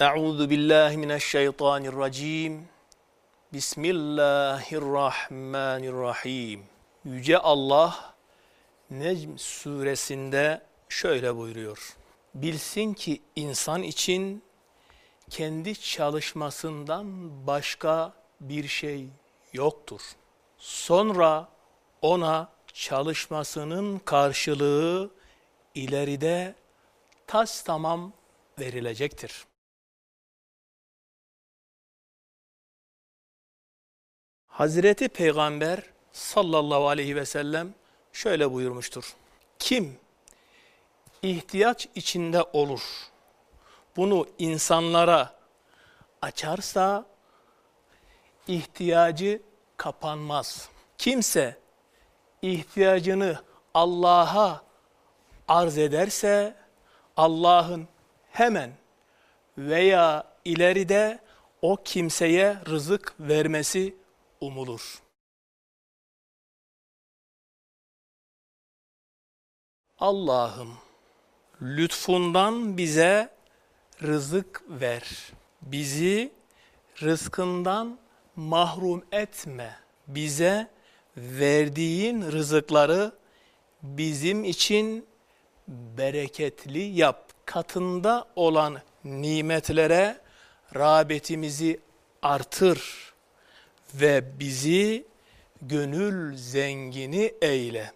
Euzu billahi mineşşeytanirracim. Bismillahirrahmanirrahim. Yüce Allah Necm suresinde şöyle buyuruyor. Bilsin ki insan için kendi çalışmasından başka bir şey yoktur. Sonra ona çalışmasının karşılığı ileride tas tamam verilecektir. Hazreti Peygamber sallallahu aleyhi ve sellem şöyle buyurmuştur. Kim ihtiyaç içinde olur, bunu insanlara açarsa ihtiyacı kapanmaz. Kimse ihtiyacını Allah'a arz ederse Allah'ın hemen veya ileride o kimseye rızık vermesi umulur. Allah'ım lütfundan bize rızık ver. Bizi rızkından mahrum etme. Bize verdiğin rızıkları bizim için bereketli yap. Katında olan nimetlere rağbetimizi artır ve bizi gönül zengini eyle.